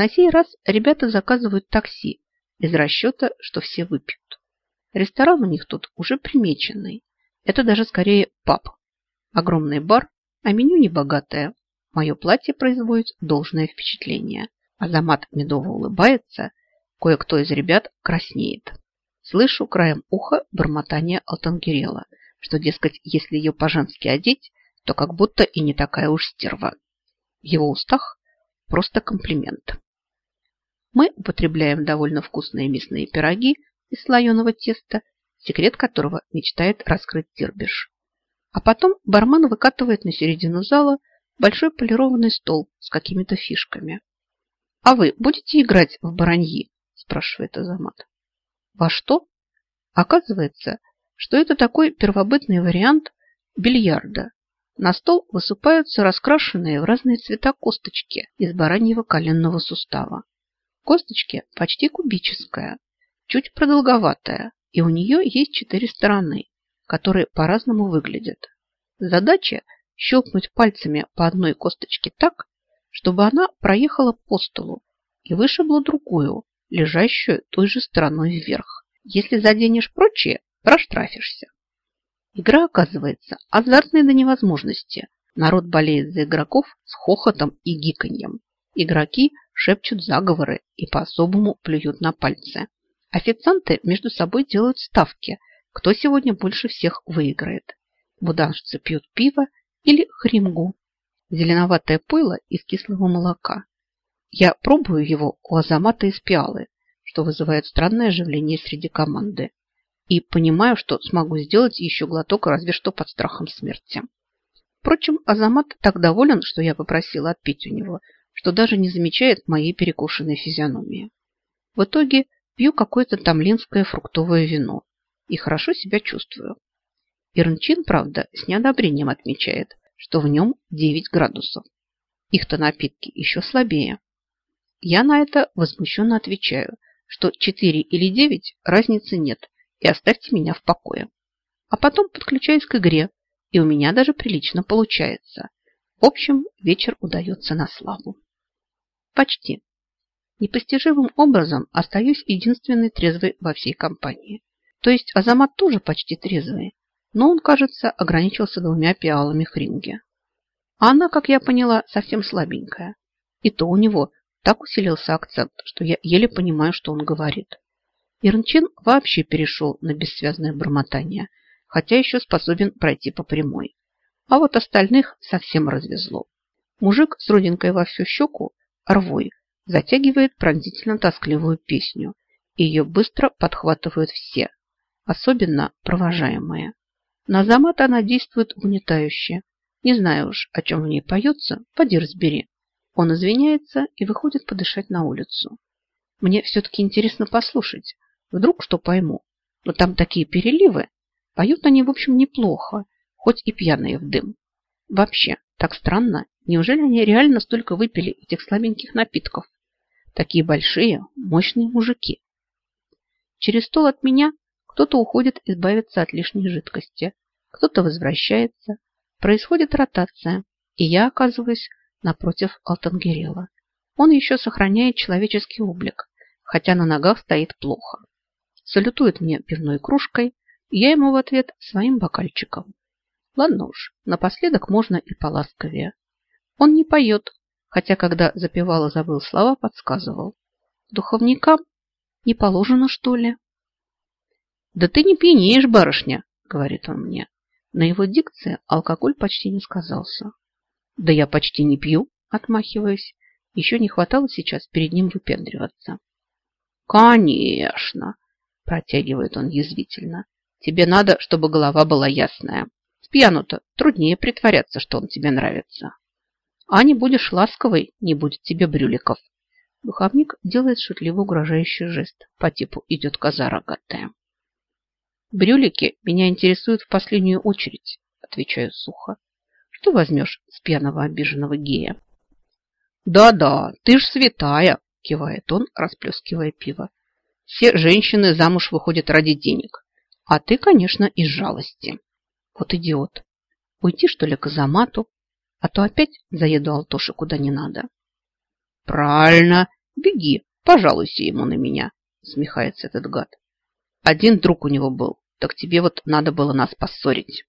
На сей раз ребята заказывают такси из расчета, что все выпьют. Ресторан у них тут уже примеченный. Это даже скорее паб. Огромный бар, а меню небогатое. Мое платье производит должное впечатление. Азамат медово улыбается, кое-кто из ребят краснеет. Слышу краем уха бормотание Алтангерела, что, дескать, если ее по-женски одеть, то как будто и не такая уж стерва. В его устах просто комплимент. Мы употребляем довольно вкусные мясные пироги из слоеного теста, секрет которого мечтает раскрыть Тирбиш. А потом бармен выкатывает на середину зала большой полированный стол с какими-то фишками. «А вы будете играть в бараньи?» – спрашивает Азамат. «Во что?» Оказывается, что это такой первобытный вариант бильярда. На стол высыпаются раскрашенные в разные цвета косточки из бараньего коленного сустава. Косточки почти кубическая, чуть продолговатая, и у нее есть четыре стороны, которые по-разному выглядят. Задача – щелкнуть пальцами по одной косточке так, чтобы она проехала по столу и вышибла другую, лежащую той же стороной вверх. Если заденешь прочие, проштрафишься. Игра оказывается азартной до невозможности. Народ болеет за игроков с хохотом и гиканьем. Игроки шепчут заговоры и по-особому плюют на пальцы. Официанты между собой делают ставки, кто сегодня больше всех выиграет. Буданшцы пьют пиво или хримгу. Зеленоватое пойло из кислого молока. Я пробую его у Азамата из пиалы, что вызывает странное оживление среди команды. И понимаю, что смогу сделать еще глоток разве что под страхом смерти. Впрочем, Азамат так доволен, что я попросила отпить у него, что даже не замечает моей перекушенной физиономии. В итоге пью какое-то тамлинское фруктовое вино и хорошо себя чувствую. Ирнчин, правда, с неодобрением отмечает, что в нем 9 градусов. Их-то напитки еще слабее. Я на это возмущенно отвечаю, что 4 или 9 разницы нет, и оставьте меня в покое. А потом подключаюсь к игре, и у меня даже прилично получается. В общем, вечер удается на славу. Почти. Непостижимым образом остаюсь единственной трезвой во всей компании. То есть Азамат тоже почти трезвый, но он, кажется, ограничился двумя пиалами хринги. А она, как я поняла, совсем слабенькая. И то у него так усилился акцент, что я еле понимаю, что он говорит. Ирнчин вообще перешел на бессвязное бормотание, хотя еще способен пройти по прямой. А вот остальных совсем развезло. Мужик с родинкой во всю щеку, рвой, затягивает пронзительно-тоскливую песню, и ее быстро подхватывают все, особенно провожаемые. На замат она действует угнетающе. Не знаю уж, о чем в ней поется, поди разбери. Он извиняется и выходит подышать на улицу. Мне все-таки интересно послушать. Вдруг что пойму. Но там такие переливы. Поют они, в общем, неплохо, хоть и пьяные в дым. Вообще, так странно. Неужели они реально столько выпили этих слабеньких напитков? Такие большие, мощные мужики. Через стол от меня кто-то уходит избавиться от лишней жидкости, кто-то возвращается. Происходит ротация, и я оказываюсь напротив Алтангерела. Он еще сохраняет человеческий облик, хотя на ногах стоит плохо. Салютует мне пивной кружкой, и я ему в ответ своим бокальчиком. Ладно уж, напоследок можно и поласковее. Он не поет, хотя когда запевала, забыл слова, подсказывал. Духовникам не положено, что ли? Да ты не пьянеешь, барышня, говорит он мне. На его дикции алкоголь почти не сказался. Да я почти не пью, отмахиваюсь. Еще не хватало сейчас перед ним выпендриваться. Конечно, протягивает он язвительно. Тебе надо, чтобы голова была ясная. Пьяну-то труднее притворяться, что он тебе нравится. А не будешь ласковой, не будет тебе брюликов. Духовник делает шутливо угрожающий жест. По типу идет коза рогатая. Брюлики меня интересуют в последнюю очередь, отвечаю сухо. Что возьмешь с пьяного обиженного гея? Да-да, ты ж святая, кивает он, расплескивая пиво. Все женщины замуж выходят ради денег. А ты, конечно, из жалости. Вот идиот. Уйти, что ли, к Азамату? А то опять заеду Алтоши куда не надо. Правильно, беги, пожалуйся ему на меня, смехается этот гад. Один друг у него был, так тебе вот надо было нас поссорить.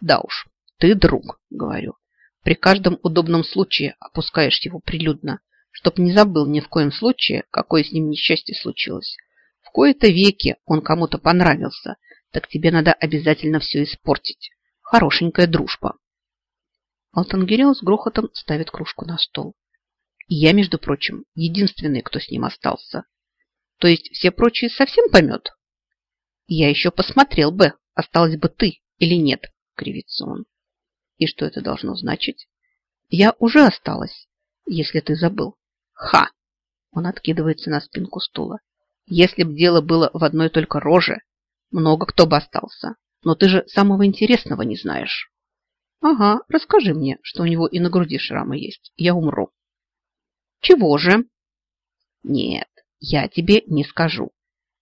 Да уж, ты друг, говорю. При каждом удобном случае опускаешь его прилюдно, чтоб не забыл ни в коем случае, какое с ним несчастье случилось. В кои-то веки он кому-то понравился, так тебе надо обязательно все испортить. Хорошенькая дружба. Алтангирел с грохотом ставит кружку на стол. И я, между прочим, единственный, кто с ним остался. То есть все прочие совсем помет? Я еще посмотрел бы, осталась бы ты или нет, кривится он. И что это должно значить? Я уже осталась, если ты забыл. Ха! Он откидывается на спинку стула. Если б дело было в одной только роже, много кто бы остался. Но ты же самого интересного не знаешь. Ага, расскажи мне, что у него и на груди шрамы есть. Я умру. Чего же? Нет, я тебе не скажу.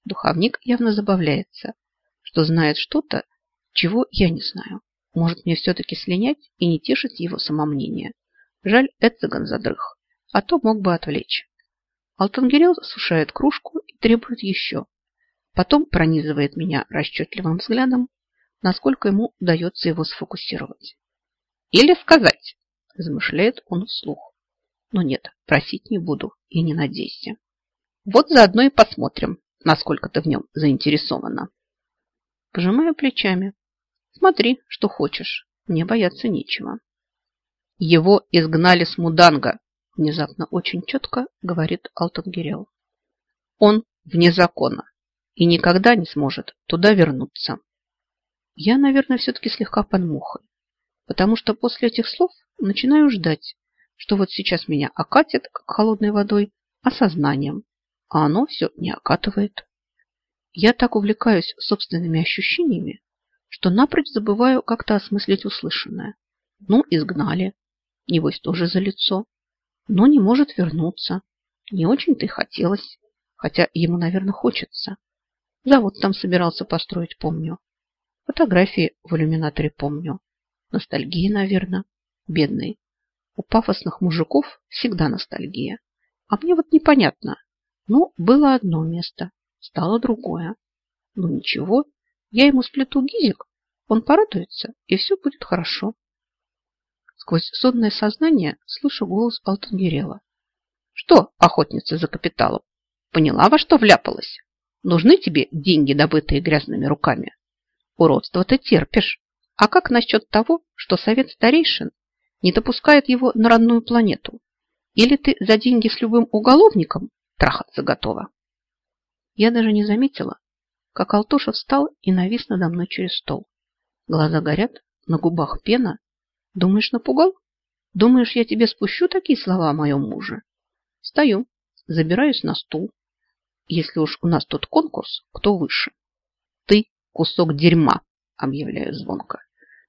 Духовник явно забавляется, что знает что-то, чего я не знаю. Может мне все-таки слинять и не тешить его самомнение. Жаль, Эцеган задрых, а то мог бы отвлечь. Алтангирел сушает кружку и требует еще. Потом пронизывает меня расчетливым взглядом, насколько ему удается его сфокусировать. Или сказать, размышляет он вслух. Но нет, просить не буду и не надейся. Вот заодно и посмотрим, насколько ты в нем заинтересована. Пожимаю плечами. Смотри, что хочешь. Мне бояться нечего. Его изгнали с Муданга, внезапно очень четко говорит Алтангирел. Он вне закона и никогда не сможет туда вернуться. Я, наверное, все-таки слегка под мухой, потому что после этих слов начинаю ждать, что вот сейчас меня окатит, как холодной водой, осознанием, а оно все не окатывает. Я так увлекаюсь собственными ощущениями, что напрочь забываю как-то осмыслить услышанное. Ну, изгнали. Небось, тоже за лицо. Но не может вернуться. Не очень-то и хотелось. Хотя ему, наверное, хочется. Завод там собирался построить, помню. Фотографии в иллюминаторе помню. Ностальгия, наверное. Бедный. У пафосных мужиков всегда ностальгия. А мне вот непонятно, ну, было одно место, стало другое. Ну ничего, я ему сплету гизик, он порадуется, и все будет хорошо. Сквозь сонное сознание слышу голос Алтангерела. Что, охотница за капиталом, поняла, во что вляпалась? Нужны тебе деньги, добытые грязными руками? Уродство ты терпишь. А как насчет того, что совет старейшин не допускает его на родную планету? Или ты за деньги с любым уголовником трахаться готова. Я даже не заметила, как Алтоша встал и навис надо мной через стол. Глаза горят, на губах пена. Думаешь, напугал? Думаешь, я тебе спущу такие слова о моем муже? Стою, забираюсь на стул. Если уж у нас тут конкурс, кто выше? Ты кусок дерьма, объявляю звонко.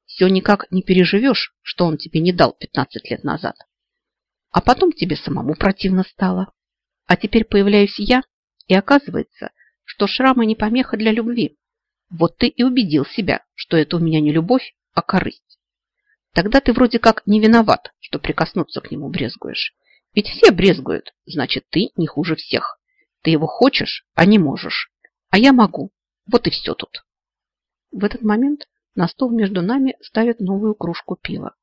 Все никак не переживешь, что он тебе не дал 15 лет назад. А потом тебе самому противно стало. А теперь появляюсь я, и оказывается, что шрамы не помеха для любви. Вот ты и убедил себя, что это у меня не любовь, а корысть. Тогда ты вроде как не виноват, что прикоснуться к нему брезгуешь. Ведь все брезгуют, значит, ты не хуже всех. Ты его хочешь, а не можешь. А я могу. Вот и все тут. В этот момент на стол между нами ставят новую кружку пива.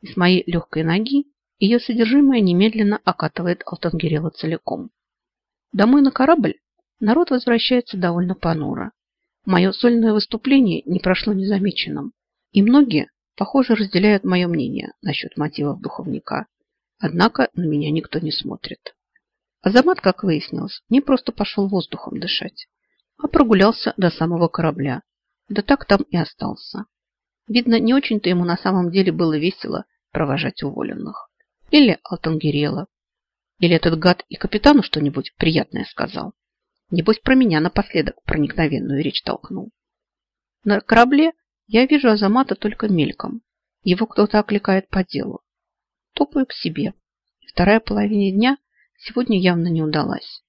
И с моей легкой ноги ее содержимое немедленно окатывает Алтангерела целиком. Домой на корабль народ возвращается довольно понуро. Мое сольное выступление не прошло незамеченным, и многие, похоже, разделяют мое мнение насчет мотивов духовника. Однако на меня никто не смотрит. Азамат, как выяснилось, не просто пошел воздухом дышать, а прогулялся до самого корабля. Да так там и остался. Видно, не очень-то ему на самом деле было весело провожать уволенных. Или Алтангерела. Или этот гад и капитану что-нибудь приятное сказал. Небось, про меня напоследок проникновенную речь толкнул. На корабле я вижу Азамата только мельком. Его кто-то окликает по делу. Топаю к себе. Вторая половина дня сегодня явно не удалась.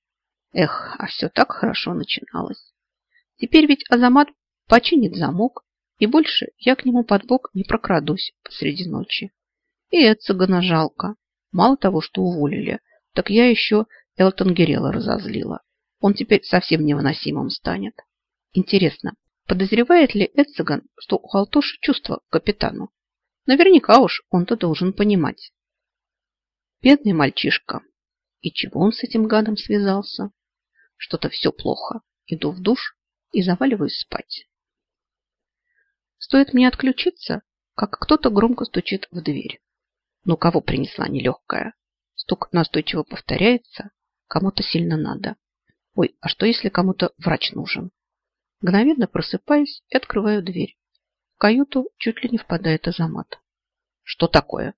Эх, а все так хорошо начиналось. Теперь ведь Азамат починит замок, и больше я к нему под бок не прокрадусь посреди ночи. И Эцегана жалко. Мало того, что уволили, Так я еще Элтон Герела разозлила. Он теперь совсем невыносимым станет. Интересно, подозревает ли Эцеган, что у Халтоши чувства к капитану? Наверняка уж он-то должен понимать. Бедный мальчишка. И чего он с этим гадом связался? Что-то все плохо. Иду в душ и заваливаюсь спать. Стоит мне отключиться, как кто-то громко стучит в дверь. Ну, кого принесла нелегкая? Стук настойчиво повторяется. Кому-то сильно надо. Ой, а что если кому-то врач нужен? Мгновенно просыпаюсь и открываю дверь. В каюту чуть ли не впадает Азамат. Что такое?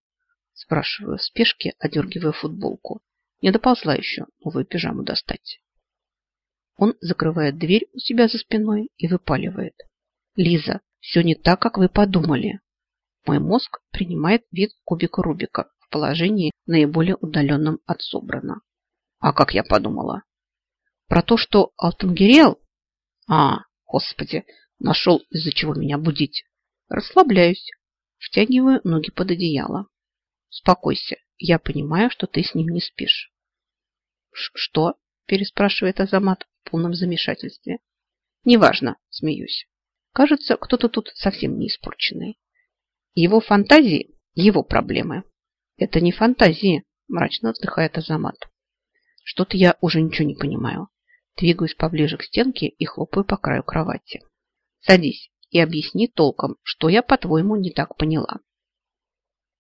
Спрашиваю в спешке, одергивая футболку. Не доползла еще новую пижаму достать. Он закрывает дверь у себя за спиной и выпаливает. Лиза, все не так, как вы подумали. Мой мозг принимает вид кубика Рубика в положении наиболее удаленном от собрана. А как я подумала? Про то, что Алтангерел... А, господи, нашел из-за чего меня будить. Расслабляюсь, втягиваю ноги под одеяло. Успокойся, я понимаю, что ты с ним не спишь. Что? Переспрашивает Азамат в полном замешательстве. Неважно, смеюсь. Кажется, кто-то тут совсем не испорченный. Его фантазии – его проблемы. Это не фантазии, мрачно вздыхает Азамат. Что-то я уже ничего не понимаю. Двигаюсь поближе к стенке и хлопаю по краю кровати. Садись и объясни толком, что я, по-твоему, не так поняла.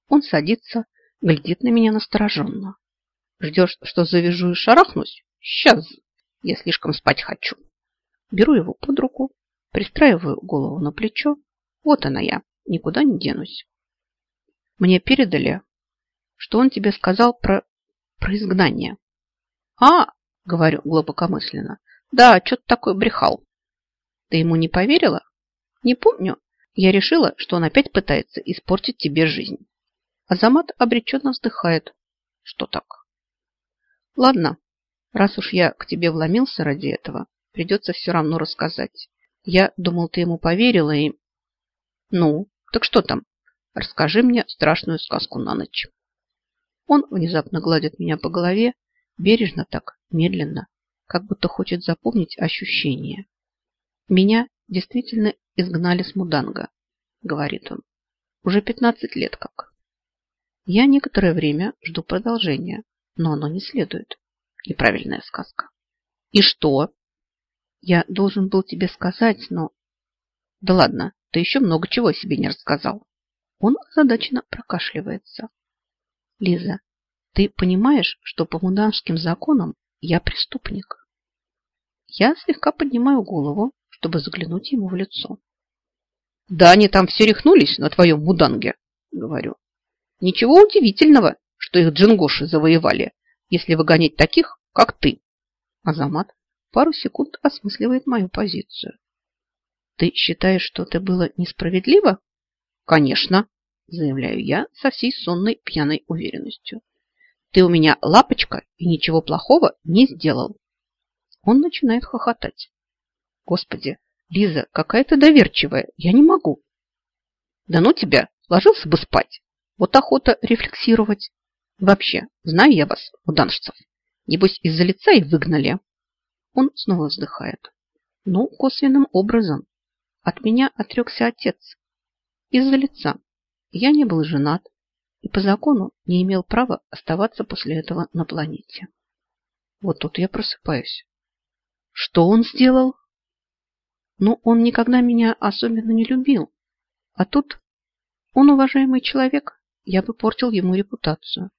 Он садится, глядит на меня настороженно. Ждешь, что завяжу и шарахнусь? Сейчас. Я слишком спать хочу. Беру его под руку, пристраиваю голову на плечо. Вот она я, никуда не денусь. Мне передали, что он тебе сказал про, про изгнание. А, говорю глубокомысленно, да, что-то такое брехал. Ты ему не поверила? Не помню. Я решила, что он опять пытается испортить тебе жизнь. Азамат обреченно вздыхает. Что так? Ладно, раз уж я к тебе вломился ради этого, придется все равно рассказать. Я думал, ты ему поверила и... Ну, так что там? Расскажи мне страшную сказку на ночь. Он внезапно гладит меня по голове, бережно так, медленно, как будто хочет запомнить ощущение. Меня действительно изгнали с Муданга, говорит он. Уже 15 лет как. Я некоторое время жду продолжения, но оно не следует. Неправильная сказка. И что? Я должен был тебе сказать, но... Да ладно, ты еще много чего себе не рассказал. Он озадаченно прокашливается. Лиза, ты понимаешь, что по муданским законам я преступник? Я слегка поднимаю голову, чтобы заглянуть ему в лицо. Да они там все рехнулись на твоем муданге, говорю. Ничего удивительного, что их джингоши завоевали, если выгонять таких, как ты. Азамат пару секунд осмысливает мою позицию. Ты считаешь, что это было несправедливо? Конечно, заявляю я со всей сонной пьяной уверенностью. Ты у меня лапочка и ничего плохого не сделал. Он начинает хохотать. Господи, Лиза, какая ты доверчивая, я не могу. Да ну тебя, ложился бы спать. Вот охота рефлексировать. Вообще, знаю я вас, уданшцев. Небось, из-за лица и выгнали. Он снова вздыхает. Ну, косвенным образом. От меня отрекся отец. Из-за лица. Я не был женат и по закону не имел права оставаться после этого на планете. Вот тут я просыпаюсь. Что он сделал? Ну, он никогда меня особенно не любил. А тут он уважаемый человек, я бы портил ему репутацию.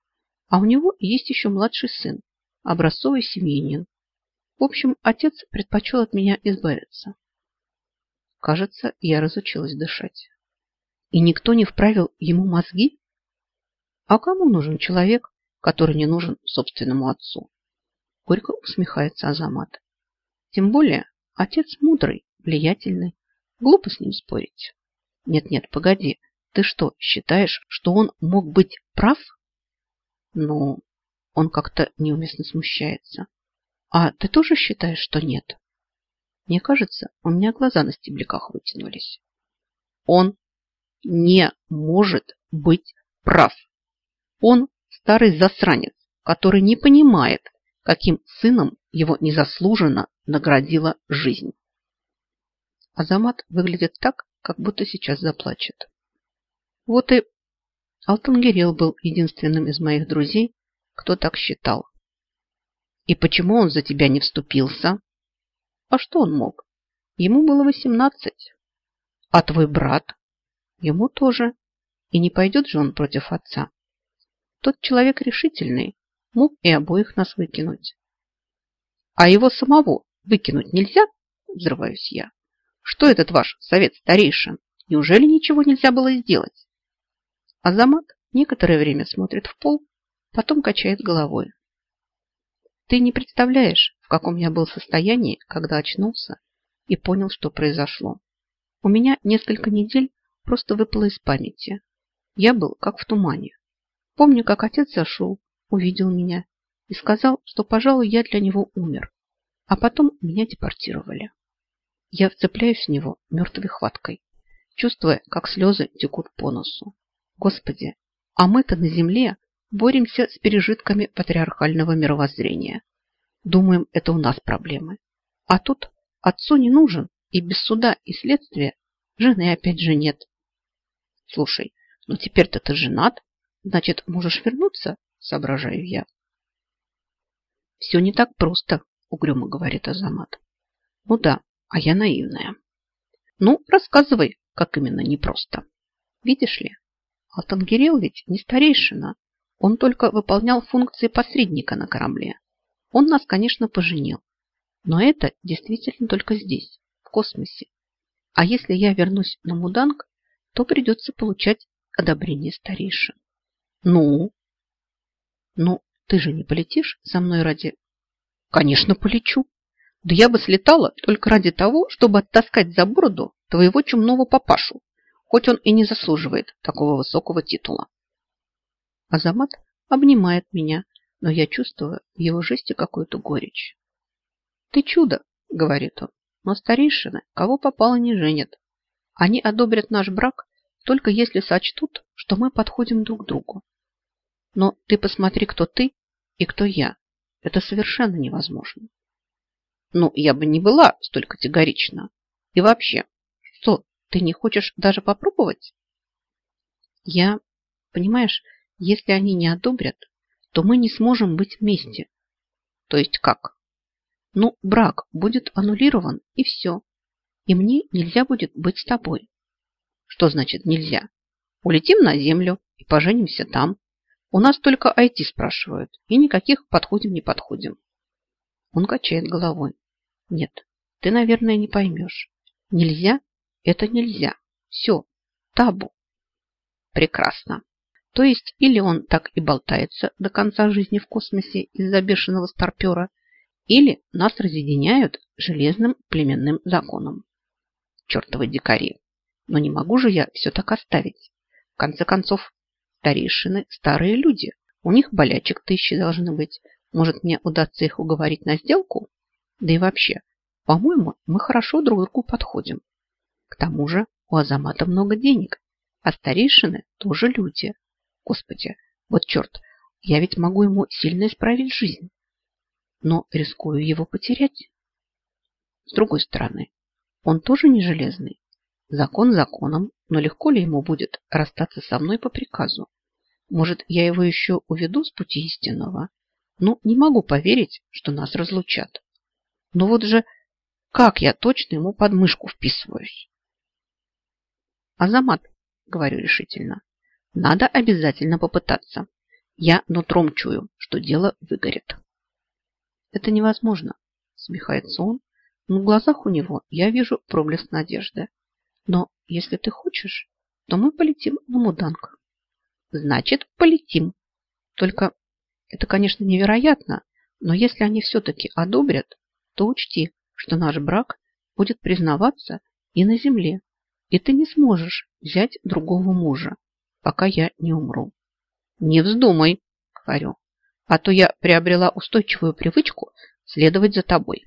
А у него есть еще младший сын, образцовый семьянин. В общем, отец предпочел от меня избавиться. Кажется, я разучилась дышать. И никто не вправил ему мозги? А кому нужен человек, который не нужен собственному отцу? Горько усмехается Азамат. Тем более, отец мудрый, влиятельный. Глупо с ним спорить. Нет-нет, погоди. Ты что, считаешь, что он мог быть прав? Ну, он как-то неуместно смущается. А ты тоже считаешь, что нет? Мне кажется, у меня глаза на стебляках вытянулись. Он не может быть прав. Он старый засранец, который не понимает, каким сыном его незаслуженно наградила жизнь. Азамат выглядит так, как будто сейчас заплачет. Вот и Алтангерел был единственным из моих друзей, кто так считал. И почему он за тебя не вступился? А что он мог? Ему было восемнадцать. А твой брат? Ему тоже. И не пойдет же он против отца. Тот человек решительный, мог и обоих нас выкинуть. А его самого выкинуть нельзя? Взрываюсь я. Что этот ваш совет старейшин? Неужели ничего нельзя было сделать? Азамат некоторое время смотрит в пол, потом качает головой. Ты не представляешь, в каком я был состоянии, когда очнулся и понял, что произошло. У меня несколько недель просто выпало из памяти. Я был как в тумане. Помню, как отец зашел, увидел меня и сказал, что, пожалуй, я для него умер. А потом меня депортировали. Я вцепляюсь в него мертвой хваткой, чувствуя, как слезы текут по носу. Господи, а мы-то на земле боремся с пережитками патриархального мировоззрения. Думаем, это у нас проблемы. А тут отцу не нужен, и без суда и следствия жены опять же нет. Слушай, ну теперь-то ты женат, значит, можешь вернуться, соображаю я. Все не так просто, угрюмо говорит Азамат. Ну да, а я наивная. Ну, рассказывай, как именно непросто. Видишь ли, Алтангирел ведь не старейшина. Он только выполнял функции посредника на корабле. Он нас, конечно, поженил. Но это действительно только здесь, в космосе. А если я вернусь на Муданг, то придется получать одобрение старейшин. Ну? Ну, ты же не полетишь со мной ради... Конечно, полечу. Да я бы слетала только ради того, чтобы оттаскать за бороду твоего чумного папашу, хоть он и не заслуживает такого высокого титула. Азамат обнимает меня, но я чувствую в его жесте какую-то горечь. «Ты чудо!» — говорит он. «Но старейшины кого попало не женят. Они одобрят наш брак только если сочтут, что мы подходим друг к другу. Но ты посмотри, кто ты и кто я. Это совершенно невозможно. Ну, я бы не была столь категорична. И вообще, что, ты не хочешь даже попробовать? Я, понимаешь, если они не одобрят, то мы не сможем быть вместе. То есть как? Ну, брак будет аннулирован, и все. И мне нельзя будет быть с тобой. Что значит нельзя? Улетим на землю и поженимся там. У нас только IT спрашивают, и никаких подходим не подходим. Он качает головой. Нет, ты, наверное, не поймешь. Нельзя – это нельзя. Все, табу. Прекрасно. То есть или он так и болтается до конца жизни в космосе из-за бешеного старпера, или нас разъединяют железным племенным законом. Чертовы дикари. Но не могу же я все так оставить. В конце концов, старейшины – старые люди. У них болячек тысячи должны быть. Может, мне удастся их уговорить на сделку? Да и вообще, по-моему, мы хорошо друг другу подходим. К тому же у Азамата много денег, а старейшины тоже люди. Господи, вот черт, я ведь могу ему сильно исправить жизнь. Но рискую его потерять. С другой стороны, он тоже не железный. Закон законом, но легко ли ему будет расстаться со мной по приказу? Может, я его еще уведу с пути истинного? Ну, не могу поверить, что нас разлучат. Но вот же как я точно ему под мышку вписываюсь? Азамат, говорю решительно, надо обязательно попытаться. Я нутром чую, что дело выгорит. Это невозможно, смехается он, но в глазах у него я вижу проблеск надежды. Но если ты хочешь, то мы полетим на Муданг. Значит, полетим. Только это, конечно, невероятно, но если они все-таки одобрят, то учти, что наш брак будет признаваться и на земле, и ты не сможешь взять другого мужа, пока я не умру. Не вздумай, говорю, а то я приобрела устойчивую привычку следовать за тобой.